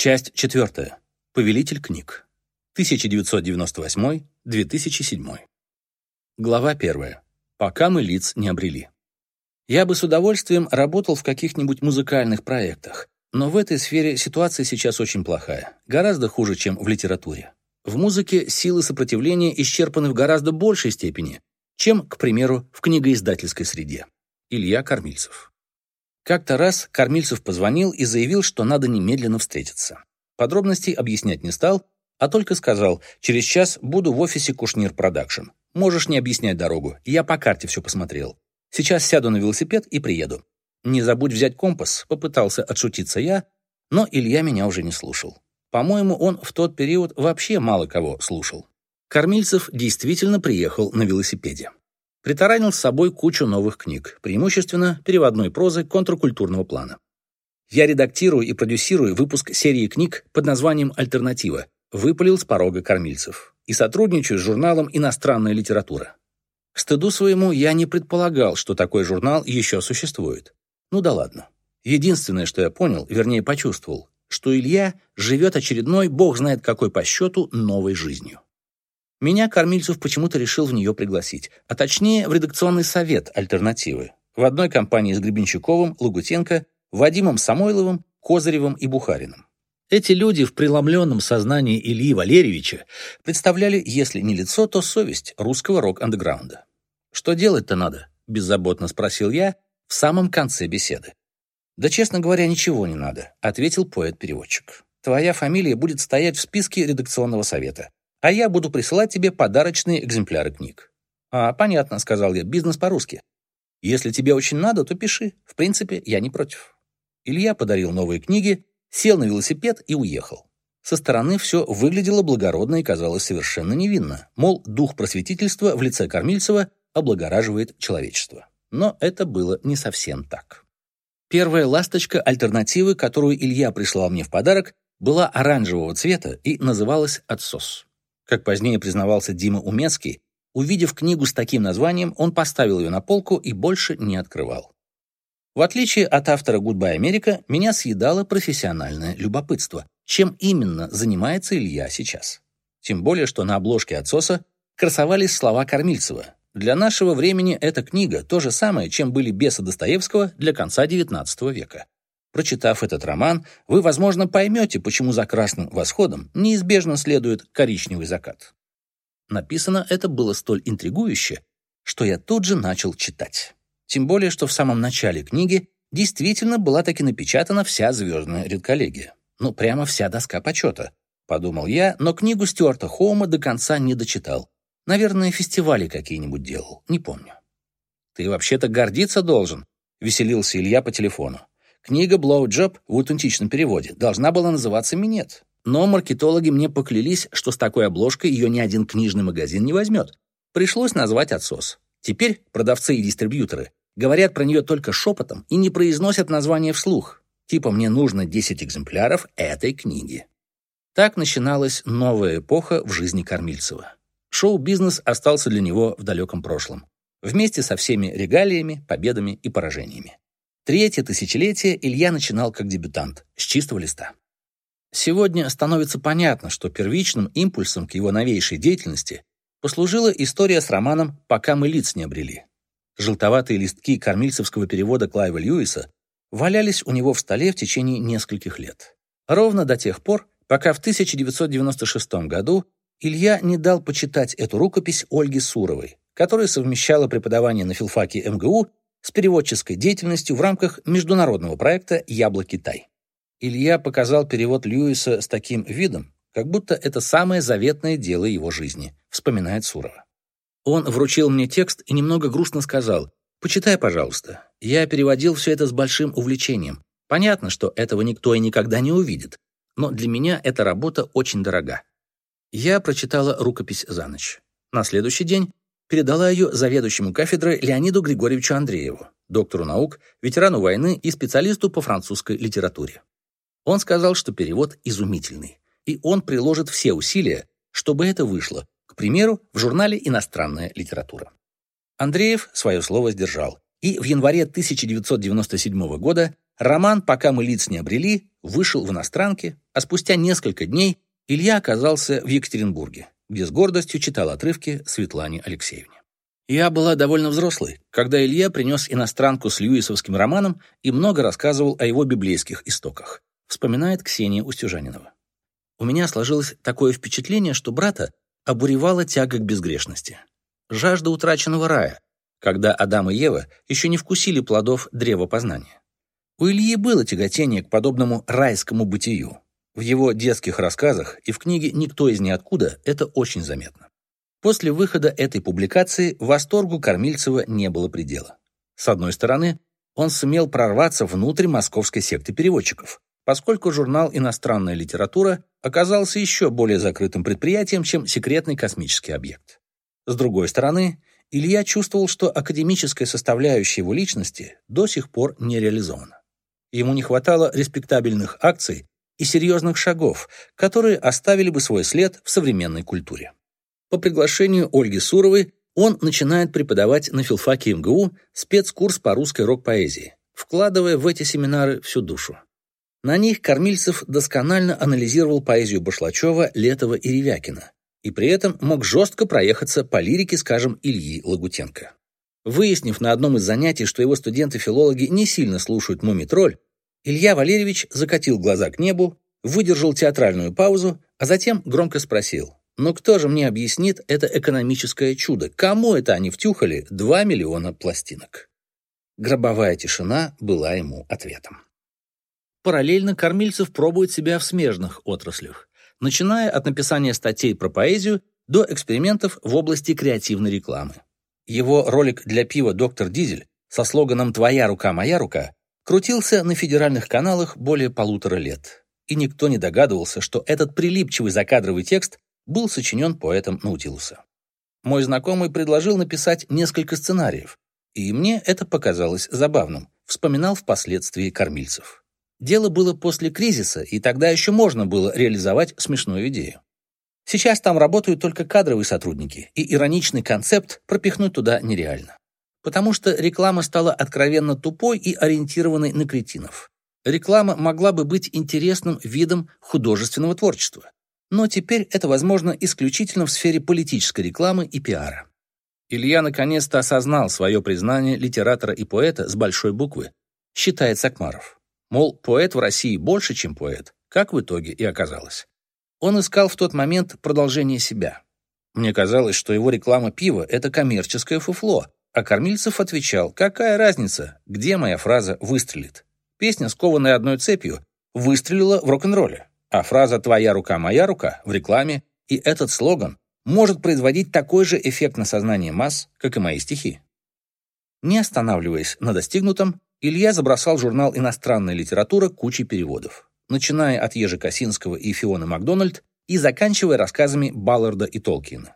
Часть четвертая. Повелитель книг. 1998-2007. Глава первая. Пока мы лиц не обрели. Я бы с удовольствием работал в каких-нибудь музыкальных проектах, но в этой сфере ситуация сейчас очень плохая, гораздо хуже, чем в литературе. В музыке силы сопротивления исчерпаны в гораздо большей степени, чем, к примеру, в книгоиздательской среде. Илья Кормильцев. Как-то раз Кормильцев позвонил и заявил, что надо немедленно встретиться. Подробностей объяснять не стал, а только сказал, через час буду в офисе Кушнир Продакшнс. Можешь не объяснять дорогу, я по карте все посмотрел. Сейчас сяду на велосипед и приеду. Не забудь взять компас, попытался отшутиться я, но Илья меня уже не слушал. По-моему, он в тот период вообще мало кого слушал. Кормильцев действительно приехал на велосипеде. Притаранил с собой кучу новых книг, преимущественно переводной прозы контркультурного плана. Я редактирую и продюсирую выпуск серии книг под названием «Альтернатива», выпалил с порога кормильцев, и сотрудничаю с журналом «Иностранная литература». К стыду своему я не предполагал, что такой журнал еще существует. Ну да ладно. Единственное, что я понял, вернее почувствовал, что Илья живет очередной, бог знает какой по счету, новой жизнью. Меня Кормильцев почему-то решил в нее пригласить, а точнее в редакционный совет «Альтернативы». В одной компании с Гребенщиковым, Лагутенко, Вадимом Самойловым, Козыревым и Бухариным. Эти люди в преломленном сознании Ильи Валерьевича представляли, если не лицо, то совесть русского рок-андеграунда. «Что делать-то надо?» – беззаботно спросил я в самом конце беседы. «Да, честно говоря, ничего не надо», – ответил поэт-переводчик. «Твоя фамилия будет стоять в списке редакционного совета а я буду присылать тебе подарочные экземпляры книг». «А, понятно», — сказал я, — «бизнес по-русски». «Если тебе очень надо, то пиши. В принципе, я не против». Илья подарил новые книги, сел на велосипед и уехал. Со стороны все выглядело благородно и казалось совершенно невинно. Мол, дух просветительства в лице Кормильцева облагораживает человечество. Но это было не совсем так. Первая ласточка альтернативы, которую Илья прислал мне в подарок, была оранжевого цвета и называлась «Отсос». Как позднее признавался Дима Умецкий, увидев книгу с таким названием, он поставил ее на полку и больше не открывал. В отличие от автора «Гудбай, Америка», меня съедало профессиональное любопытство. Чем именно занимается Илья сейчас? Тем более, что на обложке «Отсоса» красовались слова Кормильцева. Для нашего времени эта книга то же самое, чем были «Бесы Достоевского» для конца XIX века. Прочитав этот роман, вы, возможно, поймете, почему за красным восходом неизбежно следует коричневый закат. Написано это было столь интригующе, что я тут же начал читать. Тем более, что в самом начале книги действительно была таки напечатана вся звездная редколлегия. Ну, прямо вся доска почета. Подумал я, но книгу Стюарта Хоума до конца не дочитал. Наверное, фестивали какие-нибудь делал, не помню. «Ты вообще-то гордиться должен», — веселился Илья по телефону. Книга «Blowjob» в аутентичном переводе должна была называться «Минет». Но маркетологи мне поклялись, что с такой обложкой ее ни один книжный магазин не возьмет. Пришлось назвать «Отсос». Теперь продавцы и дистрибьюторы говорят про нее только шепотом и не произносят название вслух. Типа «мне нужно 10 экземпляров этой книги». Так начиналась новая эпоха в жизни Кормильцева. Шоу-бизнес остался для него в далеком прошлом. Вместе со всеми регалиями, победами и поражениями. Третье тысячелетие Илья начинал как дебютант, с чистого листа. Сегодня становится понятно, что первичным импульсом к его новейшей деятельности послужила история с романом «Пока мы лиц не обрели». Желтоватые листки кормильцевского перевода Клайва Льюиса валялись у него в столе в течение нескольких лет. Ровно до тех пор, пока в 1996 году Илья не дал почитать эту рукопись Ольге Суровой, которая совмещала преподавание на филфаке МГУ с переводческой деятельностью в рамках международного проекта «Ябло-Китай». Илья показал перевод Льюиса с таким видом, как будто это самое заветное дело его жизни, вспоминает Сурова. Он вручил мне текст и немного грустно сказал, «Почитай, пожалуйста. Я переводил все это с большим увлечением. Понятно, что этого никто и никогда не увидит, но для меня эта работа очень дорога». Я прочитала рукопись за ночь. На следующий день передала ее заведующему кафедрой Леониду Григорьевичу Андрееву, доктору наук, ветерану войны и специалисту по французской литературе. Он сказал, что перевод изумительный, и он приложит все усилия, чтобы это вышло, к примеру, в журнале «Иностранная литература». Андреев свое слово сдержал, и в январе 1997 года роман «Пока мы лиц не обрели» вышел в иностранке, а спустя несколько дней Илья оказался в Екатеринбурге, где с гордостью читал отрывки Светлане Алексеевне. Я была довольно взрослой, когда Илья принес иностранку с льюисовским романом и много рассказывал о его библейских истоках, вспоминает Ксения Устюжанинова. У меня сложилось такое впечатление, что брата обуревала тяга к безгрешности. Жажда утраченного рая, когда Адам и Ева еще не вкусили плодов древа познания. У Ильи было тяготение к подобному райскому бытию. В его детских рассказах и в книге «Никто из ниоткуда» это очень заметно. После выхода этой публикации восторгу Кормильцева не было предела. С одной стороны, он сумел прорваться внутрь московской секты переводчиков, поскольку журнал «Иностранная литература» оказался еще более закрытым предприятием, чем секретный космический объект. С другой стороны, Илья чувствовал, что академическая составляющая его личности до сих пор не реализована. Ему не хватало респектабельных акций и серьезных шагов, которые оставили бы свой след в современной культуре. По приглашению Ольги Суровой он начинает преподавать на филфаке МГУ спецкурс по русской рок-поэзии, вкладывая в эти семинары всю душу. На них Кормильцев досконально анализировал поэзию Башлачева, Летова и Ревякина, и при этом мог жестко проехаться по лирике, скажем, Ильи Лагутенко. Выяснив на одном из занятий, что его студенты-филологи не сильно слушают «Мумитроль», Илья Валерьевич закатил глаза к небу, выдержал театральную паузу, а затем громко спросил. Но кто же мне объяснит это экономическое чудо? Кому это они втюхали 2 миллиона пластинок? Гробовая тишина была ему ответом. Параллельно Кормильцев пробует себя в смежных отраслях, начиная от написания статей про поэзию до экспериментов в области креативной рекламы. Его ролик для пива «Доктор Дизель» со слоганом «Твоя рука, моя рука» крутился на федеральных каналах более полутора лет. И никто не догадывался, что этот прилипчивый закадровый текст был сочинен поэтом Наутилуса. Мой знакомый предложил написать несколько сценариев, и мне это показалось забавным, вспоминал впоследствии Кормильцев. Дело было после кризиса, и тогда еще можно было реализовать смешную идею. Сейчас там работают только кадровые сотрудники, и ироничный концепт пропихнуть туда нереально. Потому что реклама стала откровенно тупой и ориентированной на кретинов. Реклама могла бы быть интересным видом художественного творчества но теперь это возможно исключительно в сфере политической рекламы и пиара. Илья наконец-то осознал свое признание литератора и поэта с большой буквы, считает Сакмаров. Мол, поэт в России больше, чем поэт, как в итоге и оказалось. Он искал в тот момент продолжение себя. Мне казалось, что его реклама пива — это коммерческое фуфло, а Кормильцев отвечал, какая разница, где моя фраза выстрелит. Песня, скованная одной цепью, выстрелила в рок-н-ролле. А фраза «твоя рука, моя рука» в рекламе и этот слоган может производить такой же эффект на сознание масс, как и мои стихи. Не останавливаясь на достигнутом, Илья забросал журнал «Иностранная литература» кучей переводов, начиная от Ежи Косинского и Фионы Макдональд и заканчивая рассказами Балларда и Толкина.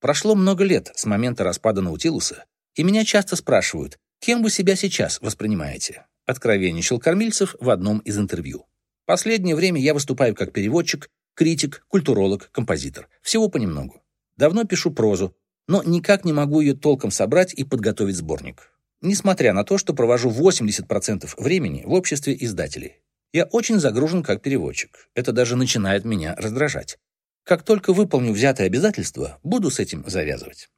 Прошло много лет с момента распада Наутилуса, и меня часто спрашивают, кем вы себя сейчас воспринимаете? Откровенничал Кормильцев в одном из интервью. Последнее время я выступаю как переводчик, критик, культуролог, композитор. Всего понемногу. Давно пишу прозу, но никак не могу ее толком собрать и подготовить сборник. Несмотря на то, что провожу 80% времени в обществе издателей. Я очень загружен как переводчик. Это даже начинает меня раздражать. Как только выполню взятое обязательство, буду с этим завязывать.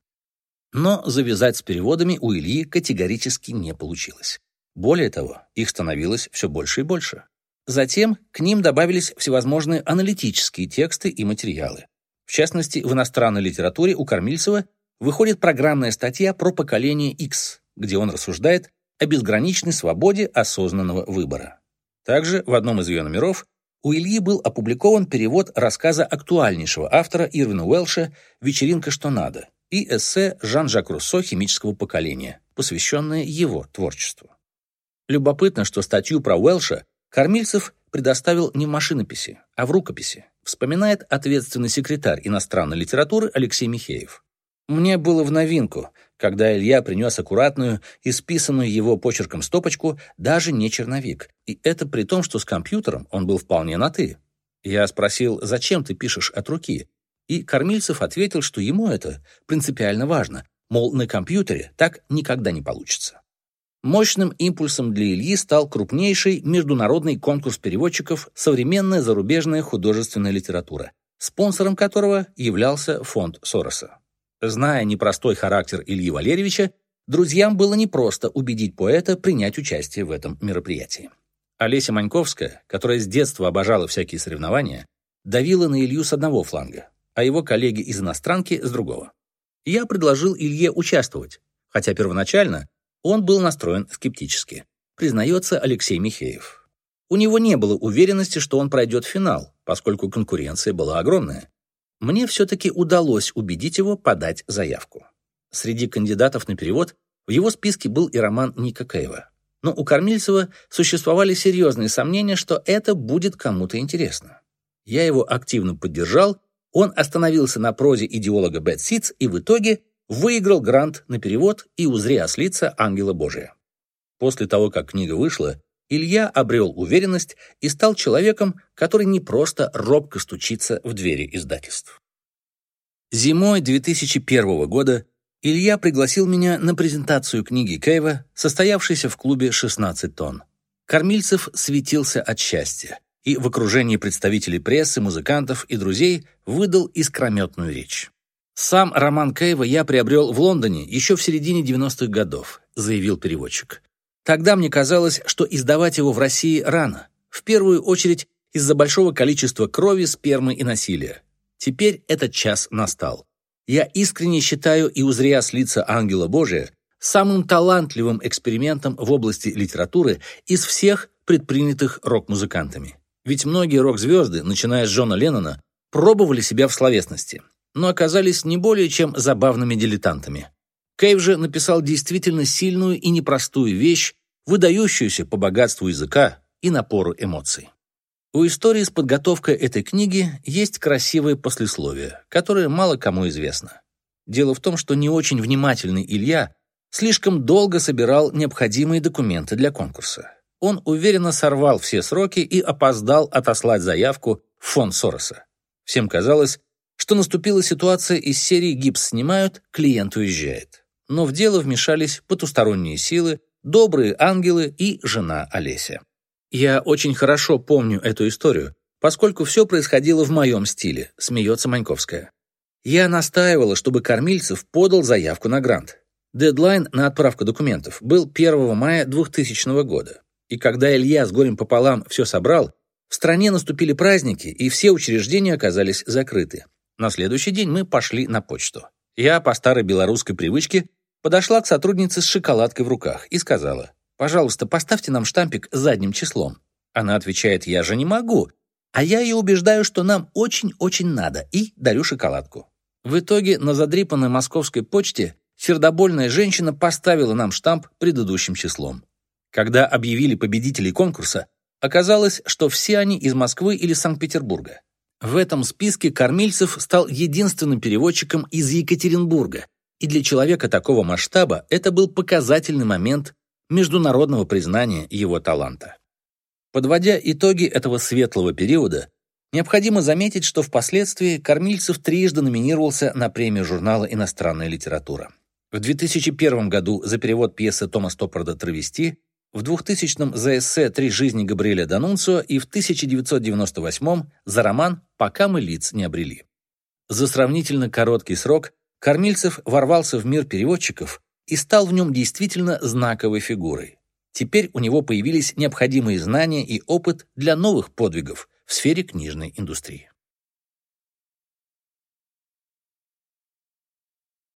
Но завязать с переводами у Ильи категорически не получилось. Более того, их становилось все больше и больше. Затем к ним добавились всевозможные аналитические тексты и материалы. В частности, в иностранной литературе у Кормильцева выходит программная статья про поколение X, где он рассуждает о безграничной свободе осознанного выбора. Также в одном из ее номеров у Ильи был опубликован перевод рассказа актуальнейшего автора Ирвина Уэлша «Вечеринка, что надо» и эссе Жан-Жак Руссо «Химического поколения», посвященное его творчеству. Любопытно, что статью про Уэлша Кормильцев предоставил не в машинописи, а в рукописи, вспоминает ответственный секретарь иностранной литературы Алексей Михеев. Мне было в новинку, когда Илья принес аккуратную, исписанную его почерком стопочку, даже не черновик. И это при том, что с компьютером он был вполне на «ты». Я спросил, зачем ты пишешь от руки? И Кормильцев ответил, что ему это принципиально важно, мол, на компьютере так никогда не получится. Мощным импульсом для Ильи стал крупнейший международный конкурс переводчиков «Современная зарубежная художественная литература», спонсором которого являлся фонд Сороса. Зная непростой характер Ильи Валерьевича, друзьям было непросто убедить поэта принять участие в этом мероприятии. Олеся Маньковская, которая с детства обожала всякие соревнования, давила на Илью с одного фланга, а его коллеги из иностранки с другого. Я предложил Илье участвовать, хотя первоначально он был настроен скептически, признается Алексей Михеев. У него не было уверенности, что он пройдет финал, поскольку конкуренция была огромная. Мне все-таки удалось убедить его подать заявку. Среди кандидатов на перевод в его списке был и роман Ника Кейва. Но у Кормильцева существовали серьезные сомнения, что это будет кому-то интересно. Я его активно поддержал, он остановился на прозе идеолога Бет Ситц и в итоге выиграл грант на перевод и «Узри ослица ангела Божия». После того, как книга вышла, Илья обрел уверенность и стал человеком, который не просто робко стучится в двери издательств. Зимой 2001 года Илья пригласил меня на презентацию книги Кейва, состоявшейся в клубе «16 тонн». Кормильцев светился от счастья и в окружении представителей прессы, музыкантов и друзей выдал искрометную речь. «Сам роман Кейва я приобрел в Лондоне еще в середине 90-х годов», заявил переводчик. «Тогда мне казалось, что издавать его в России рано, в первую очередь из-за большого количества крови, спермы и насилия. Теперь этот час настал. Я искренне считаю и узря с лица ангела Божия самым талантливым экспериментом в области литературы из всех предпринятых рок-музыкантами. Ведь многие рок-звезды, начиная с Джона Леннона, пробовали себя в словесности но оказались не более чем забавными дилетантами. Кейв же написал действительно сильную и непростую вещь, выдающуюся по богатству языка и напору эмоций. У истории с подготовкой этой книги есть красивое послесловие, которое мало кому известно. Дело в том, что не очень внимательный Илья слишком долго собирал необходимые документы для конкурса. Он уверенно сорвал все сроки и опоздал отослать заявку в фонд Сороса. Всем казалось, что наступила ситуация из серии «Гипс снимают, клиент уезжает». Но в дело вмешались потусторонние силы, добрые ангелы и жена Олеся. Я очень хорошо помню эту историю, поскольку все происходило в моем стиле, смеется Маньковская. Я настаивала, чтобы Кормильцев подал заявку на грант. Дедлайн на отправку документов был 1 мая 2000 года. И когда Илья с горем пополам все собрал, в стране наступили праздники, и все учреждения оказались закрыты. На следующий день мы пошли на почту. Я по старой белорусской привычке подошла к сотруднице с шоколадкой в руках и сказала, «Пожалуйста, поставьте нам штампик задним числом». Она отвечает, «Я же не могу». А я ее убеждаю, что нам очень-очень надо, и дарю шоколадку. В итоге на задрипанной московской почте сердобольная женщина поставила нам штамп предыдущим числом. Когда объявили победителей конкурса, оказалось, что все они из Москвы или Санкт-Петербурга. В этом списке Кормильцев стал единственным переводчиком из Екатеринбурга, и для человека такого масштаба это был показательный момент международного признания его таланта. Подводя итоги этого светлого периода, необходимо заметить, что впоследствии Кормильцев трижды номинировался на премию журнала «Иностранная литература». В 2001 году за перевод пьесы Тома Стоппарда «Травести», в 2000-м за эссе «Три жизни Габриэля Данунцио» и в 1998-м за роман «Пока мы лиц не обрели». За сравнительно короткий срок Кормильцев ворвался в мир переводчиков и стал в нем действительно знаковой фигурой. Теперь у него появились необходимые знания и опыт для новых подвигов в сфере книжной индустрии.